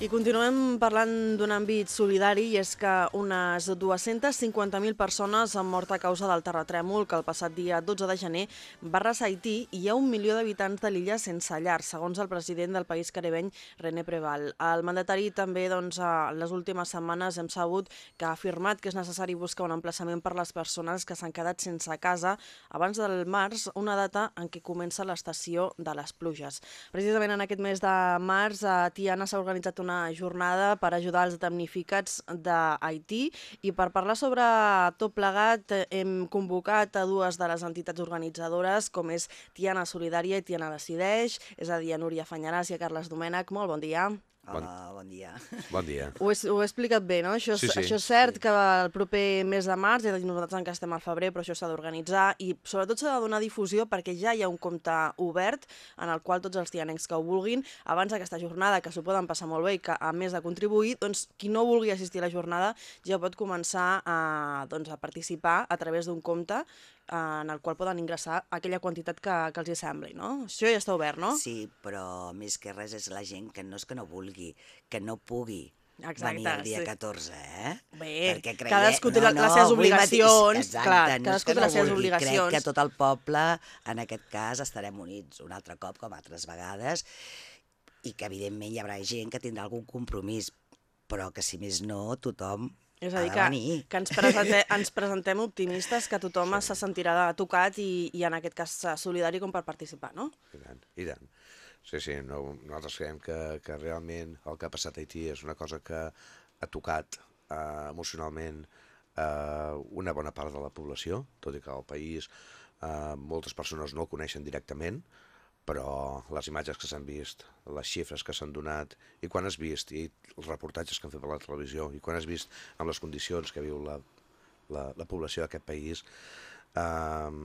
I continuem parlant d'un àmbit solidari i és que unes 250.000 persones han mort a causa del terratrèmol que el passat dia 12 de gener va arrasar Haití i hi ha un milió d'habitants de l'illa sense llar, segons el president del país caribeny, René Preval. El mandatari també, doncs, les últimes setmanes hem sabut que ha afirmat que és necessari buscar un emplaçament per les persones que s'han quedat sense casa abans del març, una data en què comença l'estació de les pluges. Precisament en aquest mes de març Tiana s'ha organitzat una una jornada per ajudar els damnificats d'Haití i per parlar sobre tot plegat hem convocat a dues de les entitats organitzadores com és Tiana Solidària i Tiana Decideix, és a dir, a Núria Fanyaràs i a Carles Domènech. Molt bon dia. Bon, Hola, bon dia. Bon dia. Ho he, ho he explicat bé, no? Això, sí, sí. això és cert sí. que el proper mes de març, ja nosaltres encara estem al febrer, però això s'ha d'organitzar i sobretot s'ha de donar difusió perquè ja hi ha un compte obert en el qual tots els tianencs que ho vulguin, abans d'aquesta jornada, que s'ho poden passar molt bé i que a més de contribuir, doncs qui no vulgui assistir a la jornada ja pot començar a, doncs, a participar a través d'un compte en el qual poden ingressar aquella quantitat que, que els hi sembli, no? Això ja està obert, no? Sí, però més que res és la gent que no és que no vulgui, que no pugui Exacte, venir el dia sí. 14, eh? Bé, Perquè creia... cadascú té no, no, les seves obligacions, exacte, clar, no cadascú té les seves obligacions. Crec que tot el poble, en aquest cas, estarem units un altre cop, com altres vegades, i que evidentment hi haurà gent que tindrà algun compromís, però que si més no, tothom és a dir, que, que ens, presentem, ens presentem optimistes, que tothom sí. se sentirà tocat i, i en aquest cas solidari com per participar, no? I tant, i tant. Sí, sí, no, nosaltres creiem que, que realment el que ha passat a Haití és una cosa que ha tocat eh, emocionalment eh, una bona part de la població, tot i que al país eh, moltes persones no el coneixen directament, però les imatges que s'han vist, les xifres que s'han donat, i quan has vist, i els reportatges que han fet per la televisió, i quan has vist amb les condicions que viu la, la, la població d'aquest país, eh,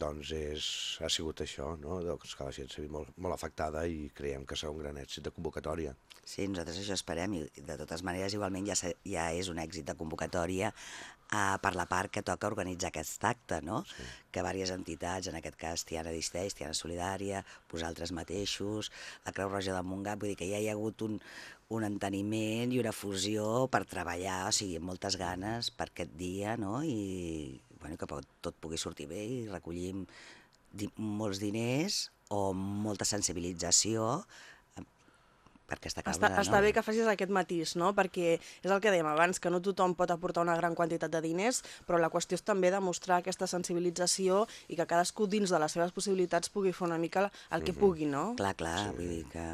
doncs és, ha sigut això, no? doncs que la gent s'ha vist molt, molt afectada i creiem que serà un gran èxit de convocatòria. Sí, nosaltres això esperem i de totes maneres igualment ja, ja és un èxit de convocatòria uh, per la part que toca organitzar aquest acte, no? Sí. Que diverses entitats, en aquest cas Tiana Disteix, Tiana Solidària, vosaltres mateixos, la Creu Roja de Montgat, vull dir que ja hi ha hagut un, un enteniment i una fusió per treballar, o sigui, amb moltes ganes per aquest dia, no? I bueno, que tot pugui sortir bé i recollim di molts diners o molta sensibilització per aquesta causa. Està, està bé que facis aquest matís, no? perquè és el que dèiem abans, que no tothom pot aportar una gran quantitat de diners, però la qüestió és també demostrar aquesta sensibilització i que cadascú dins de les seves possibilitats pugui fer una mica el que mm -hmm. pugui, no? Clar, clar, sí. vull dir que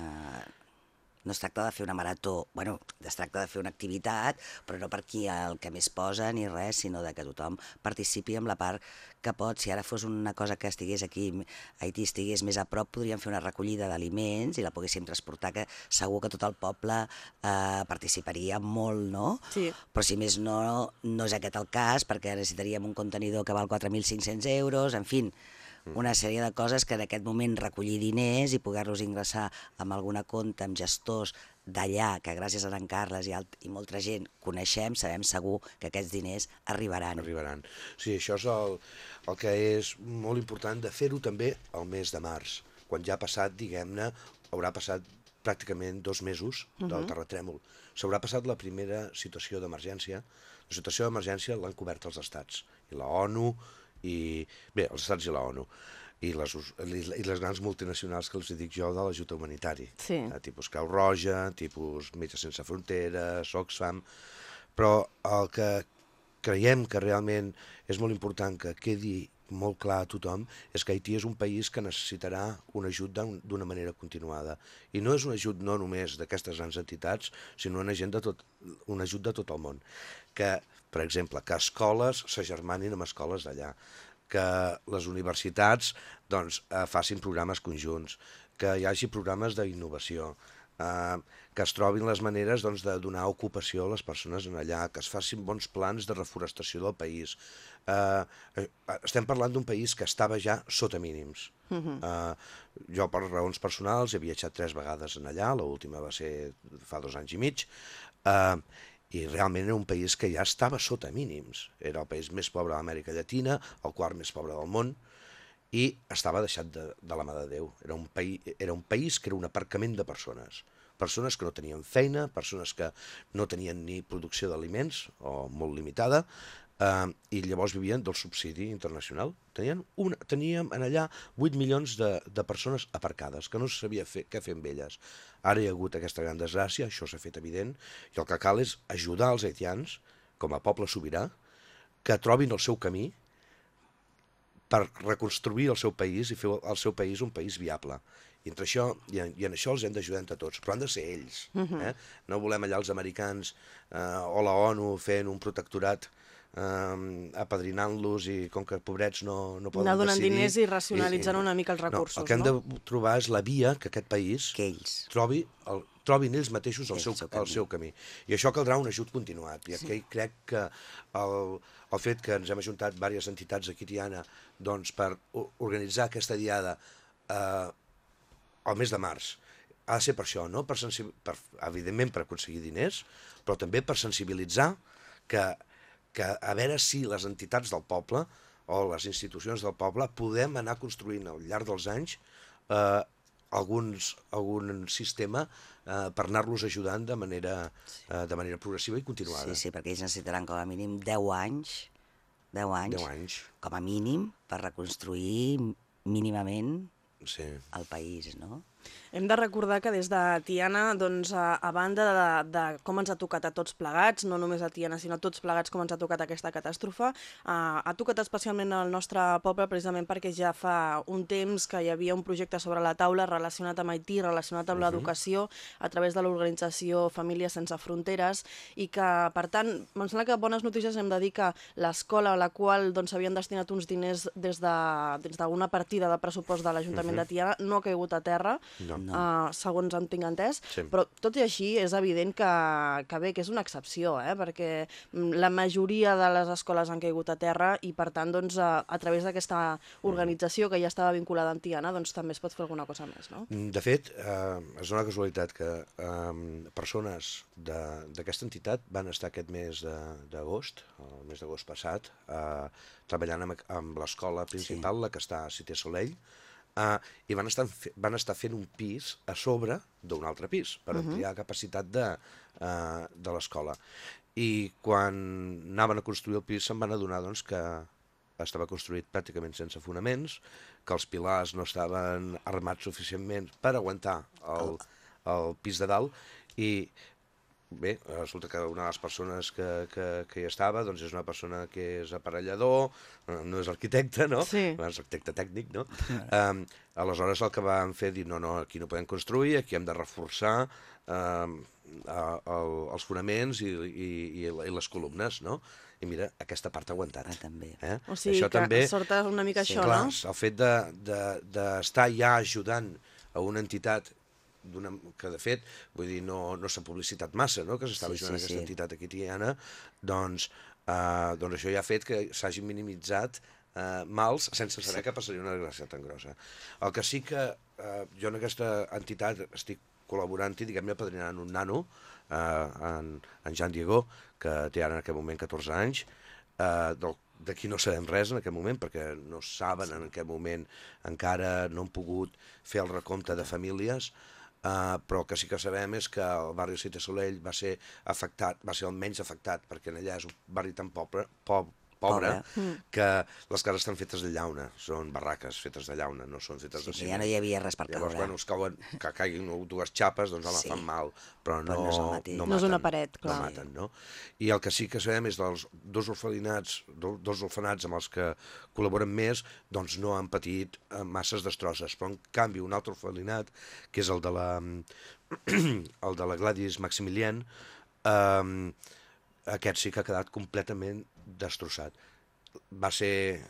no es tracta de fer una marató, bueno, es tracta de fer una activitat, però no per qui el que més posa ni res, sinó de que tothom participi amb la part que pot. Si ara fos una cosa que estigués aquí, Haití estigués més a prop, podríem fer una recollida d'aliments i la poguéssim transportar, que segur que tot el poble eh, participaria molt, no? Sí. Però si més no, no és aquest el cas, perquè necessitaríem un contenidor que val 4.500 euros, en fi. Una sèrie de coses que en aquest moment recollir diners i poder-los ingressar amb alguna compte, amb gestors d'allà, que gràcies a en Carles i, alt, i molta gent coneixem, sabem segur que aquests diners arribaran. Arribaran. Sí, això és el, el que és molt important de fer-ho també el mes de març, quan ja ha passat, diguem-ne, haurà passat pràcticament dos mesos uh -huh. del mhm. terratrèmol. S'haurà passat la primera situació d'emergència. La situació d'emergència l'han cobert els estats, i la ONU, i bé, els estats i la ONU i les, i les grans multinacionals que els dic jo de l'ajut humanitari, sí. eh, tipus Creu Roja, tipus Metges Sense Fronteres, Oxfam, però el que creiem que realment és molt important que quedi molt clar a tothom és que Haití és un país que necessitarà un ajut d'una manera continuada. I no és un ajut no només d'aquestes grans entitats, sinó un, agent de tot, un ajut de tot el món. Que, per exemple, que escoles s'agermanin amb escoles d'allà, que les universitats doncs, eh, facin programes conjunts, que hi hagi programes d'innovació, eh, que es trobin les maneres doncs, de donar ocupació a les persones en allà, que es facin bons plans de reforestació del país. Eh, eh, estem parlant d'un país que estava ja sota mínims. Uh -huh. eh, jo, per raons personals, he viatjat tres vegades en allà, l'última va ser fa dos anys i mig, eh, i realment era un país que ja estava sota mínims. Era el país més pobre de l'Amèrica Llatina, el quart més pobre del món, i estava deixat de, de la mà de Déu. Era un, país, era un país que era un aparcament de persones persones que no tenien feina, persones que no tenien ni producció d'aliments, o molt limitada, eh, i llavors vivien del subsidi internacional. Tenien una, teníem en allà 8 milions de, de persones aparcades, que no se sabia fer, què fer amb elles. Ara hi ha hagut aquesta gran desgràcia, això s'ha fet evident, i el que cal és ajudar els haitians, com a poble sobirà, que trobin el seu camí per reconstruir el seu país i fer el seu país un país viable. I, entre això, i, en, i en això els hem d'ajudar entre tots, però han de ser ells. Uh -huh. eh? No volem allà els americans eh, o la ONU fent un protectorat eh, apadrinant-los i com que pobrets no, no poden Anar donant decidir... diners i racionalitzant una mica els recursos, no? El que hem no? de trobar és la via que aquest país Que ells. trobi el, trobin ells mateixos el, El seu, seu el seu camí. I això caldrà un ajut continuat. I aquí crec que el, el fet que ens hem ajuntat diverses entitats aquí Tiana doncs, per organitzar aquesta diada eh, al mes de març, ha de ser per això, no? per, per, evidentment per aconseguir diners, però també per sensibilitzar que, que a veure si les entitats del poble o les institucions del poble podem anar construint al llarg dels anys eh, alguns, algun sistema eh, per anar-los ajudant de manera, eh, de manera progressiva i continuada. Sí, sí, perquè ells necessitaran com a mínim 10 anys, 10 anys, 10 anys, com a mínim, per reconstruir mínimament sí. el país, no? Hem de recordar que des de Tiana, doncs, a, a banda de, de com ens ha tocat a tots plegats, no només a Tiana, sinó a tots plegats com ens ha tocat aquesta catàstrofe, uh, ha tocat especialment al nostre poble precisament perquè ja fa un temps que hi havia un projecte sobre la taula relacionat amb Haití, relacionat amb l'educació, a través de l'organització Famílies Sense Fronteres, i que, per tant, em sembla que bones notícies hem de dir que l'escola a la qual doncs, s'havien destinat uns diners des d'una de, des partida de pressupost de l'Ajuntament de Tiana no ha caigut a terra, No. Uh, segons en tinc entès, Sí. però tot i així és evident que, que bé, que és una excepció, eh? perquè mm, la majoria de les escoles han caigut a terra i per tant doncs, a, a través d'aquesta organització que ja estava vinculada amb Tiana doncs, també es pot fer alguna cosa més, no? Mm, De fet, eh, és una casualitat que eh, persones de- d'aquesta entitat van estar aquest mes d'agost, el mes d'agost passat, eh, treballant amb, amb l'escola principal, sí. la que està a Cité Soleil, eh, i van estar, van estar fent un pis a sobre d'un altre pis, per ampliar la capacitat de, eh, de l'escola. I quan anaven a construir el pis se'n van adonar doncs, que estava construït pràcticament sense fonaments, que els pilars no estaven armats suficientment per aguantar el, el pis de dalt i bé, resulta que una de les persones que, que, que hi estava doncs és una persona que és aparellador, eh, no és arquitecte, no? Sí. És arquitecte tècnic, no? um, aleshores el que van fer dir no, no, aquí no podem construir, aquí hem de reforçar um, a, a, els fonaments i, i, i, i les columnes, no? I mira, aquesta part ha aguantat. Ah, també. Eh? O sigui Això que també, sort una mica Sí, això, clar, no? el fet d'estar de, de, d'estar ja ajudant a una entitat que de fet, vull dir, no, no s'ha publicitat massa, no?, que s'estava Sí, ajudant sí, aquesta sí. entitat aquí tiana, doncs, eh, doncs això ja ha fet que s'hagin minimitzat eh, mals sense saber que passaria una desgràcia tan grossa. El que sí que eh, jo en aquesta entitat estic col·laborant-hi, diguem-ne, apadrinant un nano, eh, en, en Jan Diego, que té ara en aquest moment 14 anys, eh, del d'aquí no sabem res en aquest moment perquè no saben en aquest moment encara no han pogut fer el recompte de famílies uh, però el que sí que sabem és que el barri Cité Soleil va ser afectat, va ser el menys afectat perquè allà és un barri tan pobre, pobre, pobre, Pobre. que les cases estan fetes de llauna, són barraques fetes de llauna, no són fetes Sí, de ciment. ja no hi havia res per Llavors, caure. bueno, es cauen, que caiguin dues xapes, doncs home, Sí. fan mal, però no, Però no és el mateix. No és una paret, clar. No maten, no? I el que sí que sabem és dels dos orfelinats, do- dos orfenats amb els que col·laboren més, doncs no han patit eh, masses destrosses, però en canvi un altre orfelinat, que és el de la, el de la Gladys Maximilian, eh, aquest sí que ha quedat completament destrossat. Va ser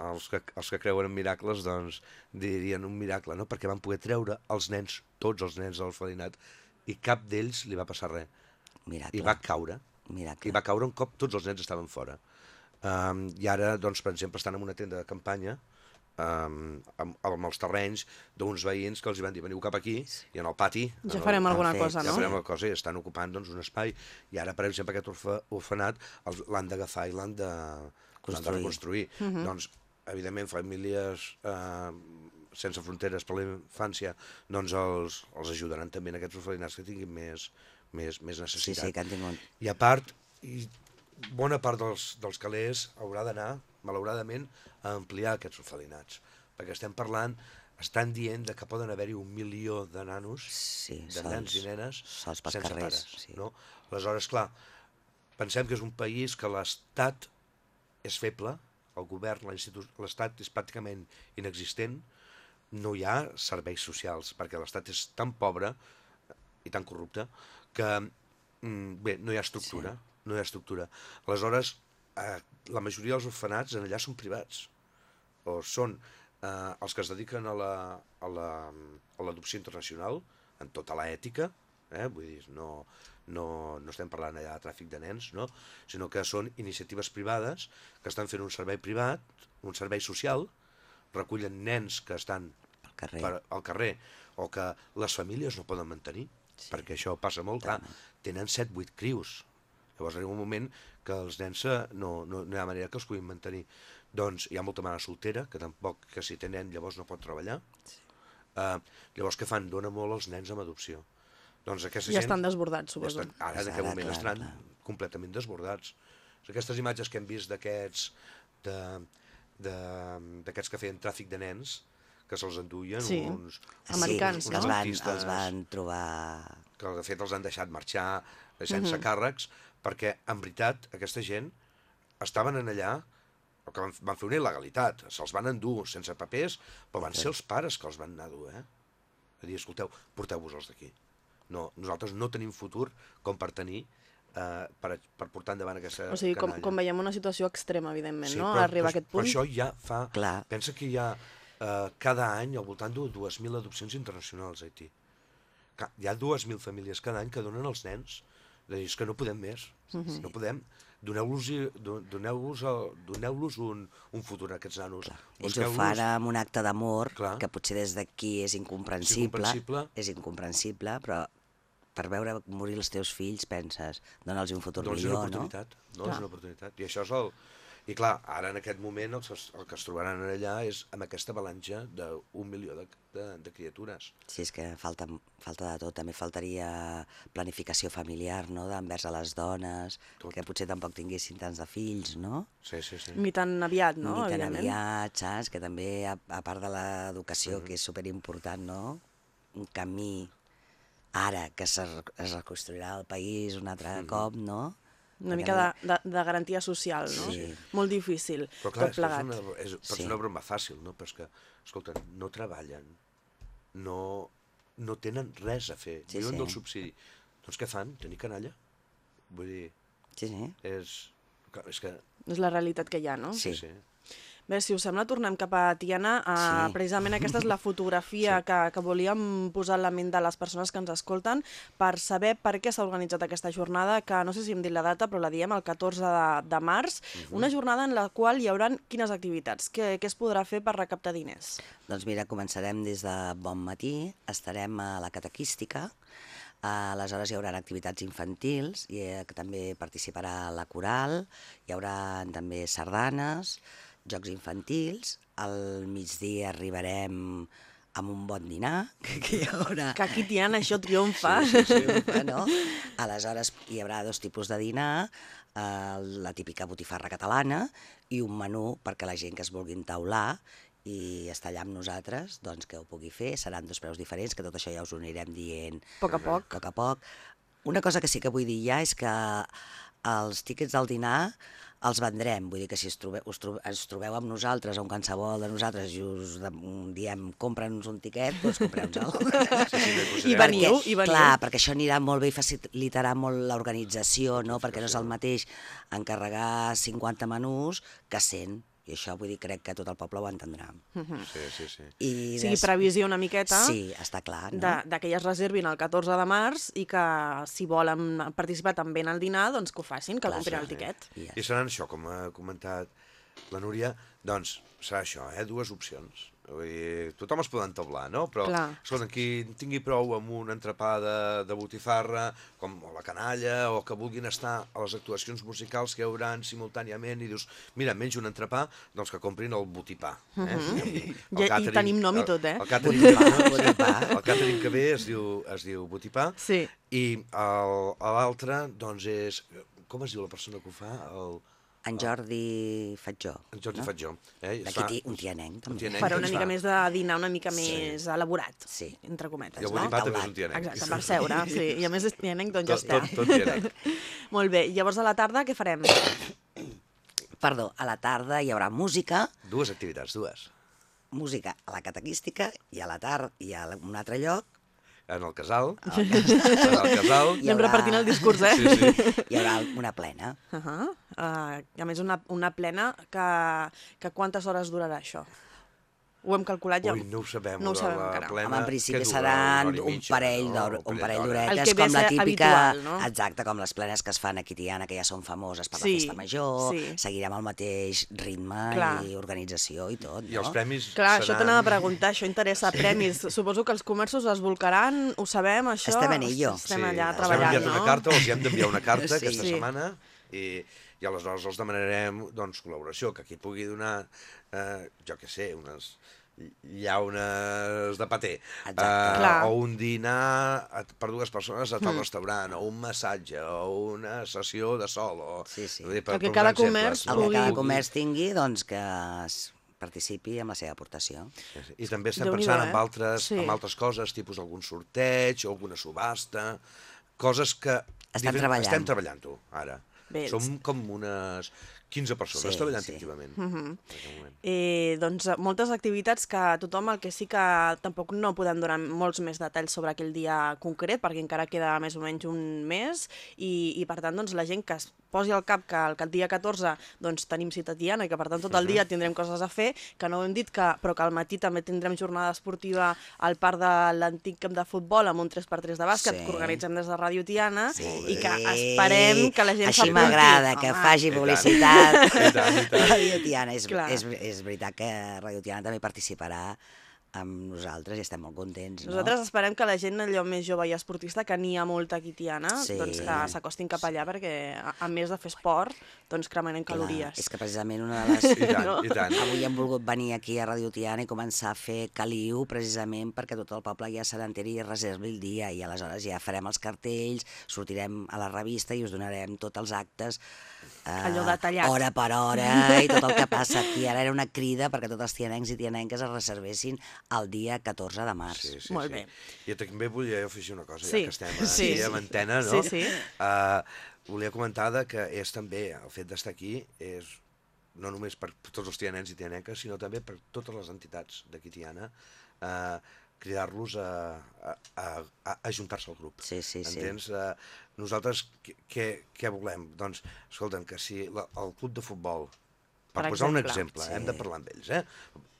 els que, els que creuen en miracles doncs dirien un miracle, no? perquè van poder treure els nens, tots els nens de l'orfelinat, i cap d'ells li va passar res. Miracle. I va caure, Miracle. i va caure un cop tots els nens estaven fora. Um, I ara, doncs, per exemple, estan en una tenda de campanya um, amb, amb els terrenys d'uns veïns que els hi van dir veniu cap aquí i en el pati Ja farem el, alguna fet, cosa, ja no? farem alguna cosa i estan ocupant doncs, un espai i ara per exemple aquest orfe, orfenat l'han d'agafar i l'han de, de Construir. reconstruir Mhm. doncs evidentment famílies eh, Sense Fronteres per la Infància, doncs els, els ajudaran també en aquests orfelinats que tinguin més, més, més Sí, necessitat. sí, que han tingut... I a part, i bona part dels, dels calés haurà d'anar, malauradament, a ampliar aquests orfelinats. Perquè estem parlant, estan dient de que poden haver-hi un milió de nanos, Sí, de sols- nens i nenes, sols sense carrers, pares. sí. No? Aleshores, clar, pensem que és un país que l'Estat és feble, el govern, l'Estat és pràcticament inexistent, no hi ha serveis socials, perquè l'Estat és tan pobre i tan corrupte que mm, bé, no hi ha estructura, sí. no hi ha estructura. Aleshores, eh, la majoria dels orfenats en allà són privats, o són eh, els que es dediquen a la- a la- a l'adopció internacional, en tota la ètica, eh? vull dir, no, no, no estem parlant allà de tràfic de nens, no? sinó que són iniciatives privades que estan fent un servei privat, un servei social, recullen nens que estan Pel carrer. per, al carrer o que les famílies no poden mantenir, sí. perquè això passa molt, clar, tenen 7-8 crius. Llavors arriba un moment que els nens eh, no, no, no hi ha manera que els puguin mantenir. Doncs hi ha molta mare soltera, que tampoc, que si té nen llavors no pot treballar. Sí. Uh, llavors què fan? Dona molt als nens amb adopció. Doncs aquesta Ja gent... estan desbordats, ja suposo. estan, ara, en aquest moment, clar, estan clar. completament desbordats. Aquestes imatges que hem vist d'aquests de, de, d'aquests que feien tràfic de nens, que se'ls enduien Sí. uns, Americans, sí, no? els van, els van trobar... que de fet els han deixat marxar sense càrrecs, perquè en veritat aquesta gent estaven en allà o que van, van fer una il·legalitat, se'ls van endur sense papers, però van ser els pares que els van anar a dur, eh? A dir, escolteu, porteu-vos-els d'aquí. No, nosaltres no tenim futur com per tenir, eh, per, per portar endavant aquesta O sigui, com, canalla. com veiem una situació extrema, evidentment, no? però, Arribar a però, aquest punt. Però això ja fa... Clar. Pensa que hi ha eh, cada any al voltant de 2.000 adopcions internacionals a Haití. Hi ha 2.000 famílies cada any que donen els nens. A dir, és que no podem més. Mhm. No podem. Doneu-los doneu doneu un, un futur a aquests nanos. Ells ho fan amb un acte d'amor que potser des d'aquí és incomprensible, És incomprensible. és incomprensible, però per veure morir els teus fills penses, dona'ls un futur Doncs és millor, una no? oportunitat. No? És una oportunitat. I això és el... I clar, ara en aquest moment el, que es- el que es trobaran allà és amb aquesta avalanxa d'un milió de, de, de criatures. Sí, és que falta, falta de tot. També faltaria planificació familiar, no?, d'envers a les dones, Tot. que potser tampoc tinguessin tants de fills, no? Sí, sí, sí. Ni tan aviat, no? Ni tan aviat, saps? Que també, a, a part de l'educació, que és superimportant, no? Un camí ara que es, es reconstruirà el país un altre cop, no? Una mica de, de, de garantia social, no? Sí. Molt difícil, Però clar, tot és, que és, plegat. una, és, pot Sí. ser una broma fàcil, no? Però és que, escolta, no treballen, no, no tenen res a fer, Sí, viuen sí. del subsidi. Doncs què fan? Tenir canalla? Vull dir, Sí, sí. és... clar, És que... És la realitat que hi ha, no? Sí. sí. Bé, si us sembla, tornem cap a Tiana. Uh, Sí. Precisament aquesta és la fotografia Sí. que, que volíem posar en la ment de les persones que ens escolten per saber per què s'ha organitzat aquesta jornada, que no sé si hem dit la data, però la diem el 14 de, de març. Una jornada en la qual hi haurà quines activitats? Què, què es podrà fer per recaptar diners? Doncs mira, començarem des de bon matí, estarem a la catequística, Uh, aleshores hi haurà activitats infantils, i eh, que també participarà la coral, hi haurà també sardanes, jocs infantils, al migdia arribarem amb un bon dinar, que, que hi haurà... Que aquí, Tiana, això triomfa. Sí, sí, sí, no? Aleshores hi haurà dos tipus de dinar, eh, la típica botifarra catalana i un menú perquè la gent que es vulgui entaular i estar allà amb nosaltres, doncs que ho pugui fer, seran dos preus diferents, que tot això ja us ho anirem dient A poc a poc. a poc a poc. Una cosa que sí que vull dir ja és que els tíquets del dinar els vendrem, vull dir que si es trobe, us trobe, ens trobeu amb nosaltres o amb qualsevol de nosaltres i us de, diem compra'ns un tiquet, doncs compreu-nos-el. Sí, sí, I veniu, i veniu. Clar, perquè això anirà molt bé i facilitarà molt l'organització, no? perquè no és el mateix encarregar 50 menús que 100. I això vull dir, crec que tot el poble ho entendrà. Sí, sí, sí. I O sigui, previsió una miqueta Sí, està clar, no? de, de que ja es reservin el 14 de març i que si volen participar també en el dinar, doncs que ho facin, que Clar, comprin sí, el tiquet. I ja I seran això, com ha comentat la Núria, doncs serà això, eh? dues opcions. Vull dir, tothom es pot entablar, no? Però, Clar. escolta, qui tingui prou amb un entrepà de, de botifarra, com la canalla, o que vulguin estar a les actuacions musicals que hi haurà simultàniament, i dius, mira, menys un entrepà, doncs que comprin el botipà. Eh? El Mhm. Ja- i tenim nom i tot, eh? El, el, Botipà, botipà. el catering que ve es diu, es diu botipà, Sí. i el- l'altre, doncs, és... Com es diu la persona que ho fa? El, En Jordi Fatjó. en Jordi no? Fatjó. Eh? D'aquí fa- un tianenc, també. tianenc. Per que una mica fa. més de dinar una mica més elaborat, Sí. entre cometes, I el no? també és un tianenc. Exacte, per seure, sí. I a més és tianenc, doncs ja Tot, està. tot, tot tianenc. Molt bé, llavors a la tarda què farem? Perdó, a la tarda hi haurà música, Dues activitats, dues. música a la catequística i a la tarda i a un altre lloc En el casal. En el casal. Anem haurà- repartint el discurs, eh? Sí, sí. hi haurà una plena. Uh -huh. uh, a més, una, una plena que, que quantes hores durarà això? Ho hem calculat ja? Ui, no ho sabem. No ho sabem la encara. plena, Home, en principi seran un parell no? d'horetes, que ve com la típica... habitual, no? Exacte, com les plenes que es fan aquí Tiana, que ja són famoses per Sí, la festa major, sí. seguirem el mateix ritme Clar. i organització i tot, I els no? premis Clar, això seran... t'anava a preguntar, això interessa premis. Suposo que els comerços es volcaran, ho sabem, això? Estem en ello. Estem allà els hem treballant, enviat no? una carta, els hi hem d'enviar una carta Sí. aquesta Sí. setmana i, i aleshores els demanarem doncs, col·laboració, que aquí pugui donar, eh, jo què sé, unes llaunes de paté, Exacte. eh, Clar. o un dinar a- per dues persones a tal restaurant, o un massatge, o una sessió de sol, o... Sí, sí. dir, per, El que per cada comerç exemples, El que pugui- cada comerç tingui, doncs, que es participi amb la seva aportació. I també estem pensant eh? en, altres, Sí. en altres coses, tipus algun sorteig o alguna subhasta, coses que... Estem diferent- treballant. Estem treballant-ho, ara. Bé, Som com unes 15 persones Sí, treballant sí. activament. Mhm. aquest moment. Eh, doncs moltes activitats que tothom, el que sí que tampoc no podem donar molts més detalls sobre aquell dia concret, perquè encara queda més o menys un mes, i, i per tant doncs, la gent que es posi al cap que el, que el dia 14 doncs, tenim cita tiana i que per tant tot el dia tindrem coses a fer, que no ho hem dit, que, però que al matí també tindrem jornada esportiva al parc de l'antic camp de futbol amb un 3x3 de bàsquet Sí. que organitzem des de Ràdio Tiana Sí. i que esperem que la gent Així m'agrada, que Home, faci I tant. publicitat. I tant, i tant. Radio Tiana, és, Clar. és, és veritat que Radio Tiana també participarà amb nosaltres i estem molt contents, no? Nosaltres esperem que la gent allò més jove i esportista, que n'hi ha molta aquí a Tiana, Sí. doncs que s'acostin cap allà perquè, a, a més de fer esport, doncs cremarem Clar, calories. És que precisament una de les... I tant, No. i tant. Avui hem volgut venir aquí a Radio Tiana i començar a fer caliu precisament perquè tot el poble ja se n'enteri i reservi el dia i aleshores ja farem els cartells, sortirem a la revista i us donarem tots els actes eh, Allò detallat. hora per hora i tot el que passa aquí. Ara era una crida perquè tots els tianencs i tianenques es reservessin el dia 14 de març. Sí, sí, Molt sí. bé. I també volia afegir una cosa, Sí, ja que estem aquí sí, amb sí. antena, no? Sí, sí. Uh, volia comentar de que és també, el fet d'estar aquí és no només per tots els tianens i tianeques, sinó també per totes les entitats d'aquí Tiana, uh, cridar-los a, a, a, a ajuntar-se al grup. Sí, sí, sí. Entens? Uh, nosaltres què, què, volem? Doncs, escolta'm, que si la, el club de futbol, per, Per posar un exemple, exemple, sí. hem de parlar amb ells, eh?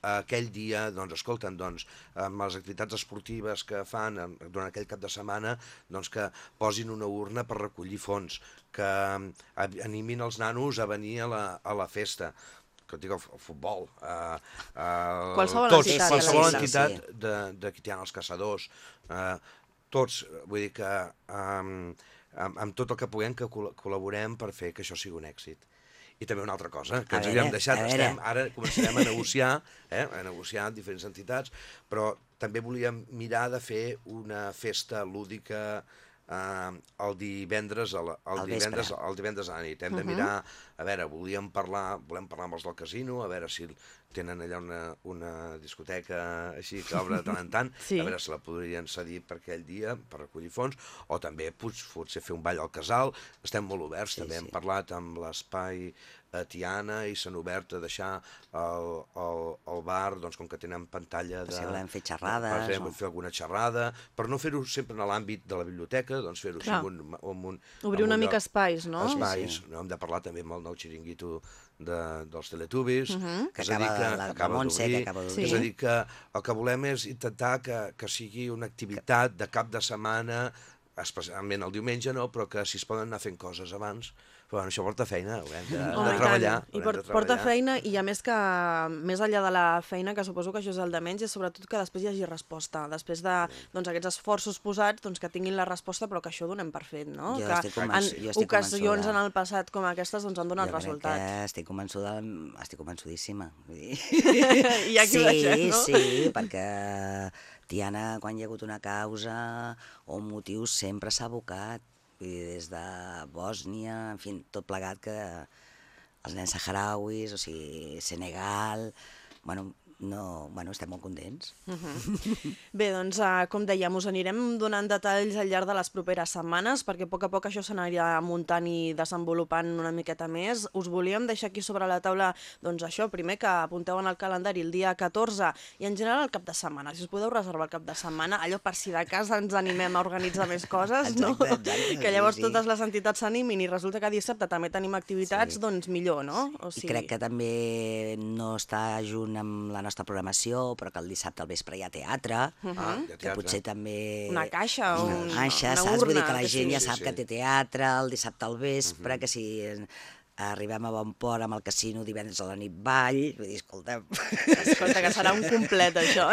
Aquell dia, doncs, escolta'm, doncs, amb les activitats esportives que fan durant aquell cap de setmana, doncs que posin una urna per recollir fons, que eh, animin els nanos a venir a la, a la festa, que et dic el, futbol, eh, eh, Qualsevol tots, entitat, qualsevol entitat sí. de, de qui tenen els caçadors, eh, tots, vull dir que um, amb, amb tot el que puguem que col col·laborem per fer que això sigui un èxit. I també una altra cosa, que A ens veure, havíem deixat, estem, ara començarem a negociar, eh, a negociar amb diferents entitats, però també volíem mirar de fer una festa lúdica eh, el divendres, a la, el, Al divendres, vespre. el divendres a la nit. Hem de mirar, a veure, volíem parlar, volem parlar amb els del casino, a veure si tenen allà una, una discoteca així que obre de tant en tant, Sí. a veure si la podrien cedir per aquell dia, per recollir fons, o també pot, potser fer un ball al casal, estem molt oberts, Sí, també hem sí. parlat amb l'espai a Tiana i s'han obert a deixar el, el, el bar, doncs com que tenen pantalla de... si volem fer xerrades, Per o- fer alguna xerrada, per no fer-ho sempre en l'àmbit de la biblioteca, doncs fer-ho en un, en un... Obrir en una un mica lloc- espais, no? Espais, no? hem de parlar també amb el nou xiringuito de, dels Teletubbies, Que és a dir acaba la- Montse, que d'obrir, acaba d'obrir. és a dir que el que volem és intentar que, que sigui una activitat de cap de setmana, especialment el diumenge no, però que si es poden anar fent coses abans, però bueno, això porta feina, haurem de, Home, de i treballar. I haurem por, de porta treballar. feina i a més que més enllà de la feina, que suposo que això és el de menys, és sobretot que després hi hagi resposta. Després de doncs, aquests esforços posats, doncs, que tinguin la resposta, però que això ho donem per fet, no? Jo que estic en convenç- jo estic ocasions convençuda. en el passat com aquestes doncs, han donat jo resultat. que estic convençuda, estic convençudíssima. I aquí ho sí, deixem, no? Sí, perquè Tiana, quan hi ha hagut una causa o un motiu, sempre s'ha abocat. Vull dir, des de Bòsnia, en fi, tot plegat que els nens saharauis, o sigui, Senegal... Bueno, no, bueno, estem molt contents. Bé, doncs, uh, com dèiem, us anirem donant detalls al llarg de les properes setmanes, perquè a poc a poc això s'anirà muntant i desenvolupant una miqueta més. Us volíem deixar aquí sobre la taula, doncs això, primer que apunteu en el calendari el dia 14 i en general el cap de setmana. Si us podeu reservar el cap de setmana, allò per si de casa ens animem a organitzar més coses, no? Exacte, exacte, que llavors sí, sí. totes les entitats s'animin i resulta que dissabte també tenim activitats, Sí. doncs millor, no? O I crec que també no està junt amb la nostra programació, però que el dissabte al vespre hi ha teatre, Ah, hi ha que teatre. potser també... Una caixa o un- una caixa, una saps? Vull dir urna, que la que gent sí. ja Sí, sap sí. que té teatre el dissabte al vespre, que si arribem a bon port amb el casino divendres a la nit ball, vull dir, escolta'm... Escolta, que serà un complet, això.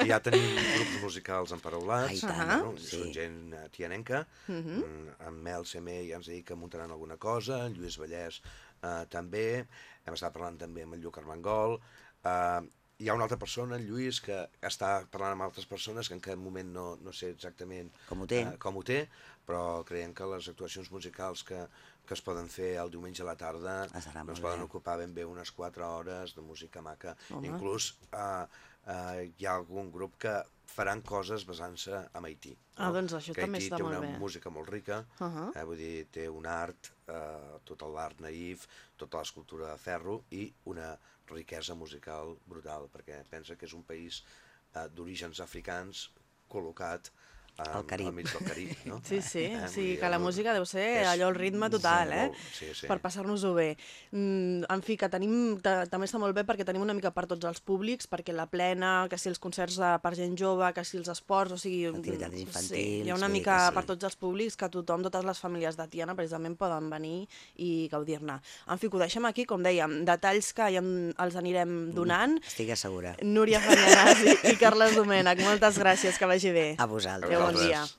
I ja tenim grups musicals emparaulats, Ah, tant, bueno, sí. són gent eh, tianenca, mm, en Mel CM ja ens ha dit que muntaran alguna cosa, en Lluís Vallès eh, també, hem estat parlant també amb en Lluc Armengol, eh, hi ha una altra persona, en Lluís, que està parlant amb altres persones que en aquest moment no, no sé exactament Com ho té. eh, com ho té, però creiem que les actuacions musicals que, que es poden fer el diumenge a la tarda Estarà molt ens poden bé. ocupar ben bé unes 4 hores de música maca. Home. Inclús eh, eh, hi ha algun grup que faran coses basant-se en Haití. Ah, doncs això que també Haití està té molt una bé. música molt rica, Ahà. eh, vull dir, té un art, eh, tot l'art naïf, tota l'escultura de ferro i una riquesa musical brutal, perquè pensa que és un país eh, d'orígens africans col·locat Al Carib. al mig del Carib. No? Sí, sí, Eh, o sigui que la música deu ser és- allò el ritme total, sí, eh? sí, sí. Per passar-nos-ho bé. Mm, en fi, que tenim, ta- també està molt bé perquè tenim una mica per tots els públics, perquè la plena, que si els concerts de, per gent jove, que si els esports, o sigui... Activitats sí, infantils, hi ha una dir mica sí. per tots els públics que tothom, totes les famílies de Tiana, precisament, poden venir i gaudir-ne. En fi, que ho deixem aquí, com dèiem, detalls que ja els anirem donant. Estic segura. Núria Fanyanàs i, i Carles Domènech, moltes gràcies, que vagi bé. A vosaltres. Adéu, bon vosaltres. dia.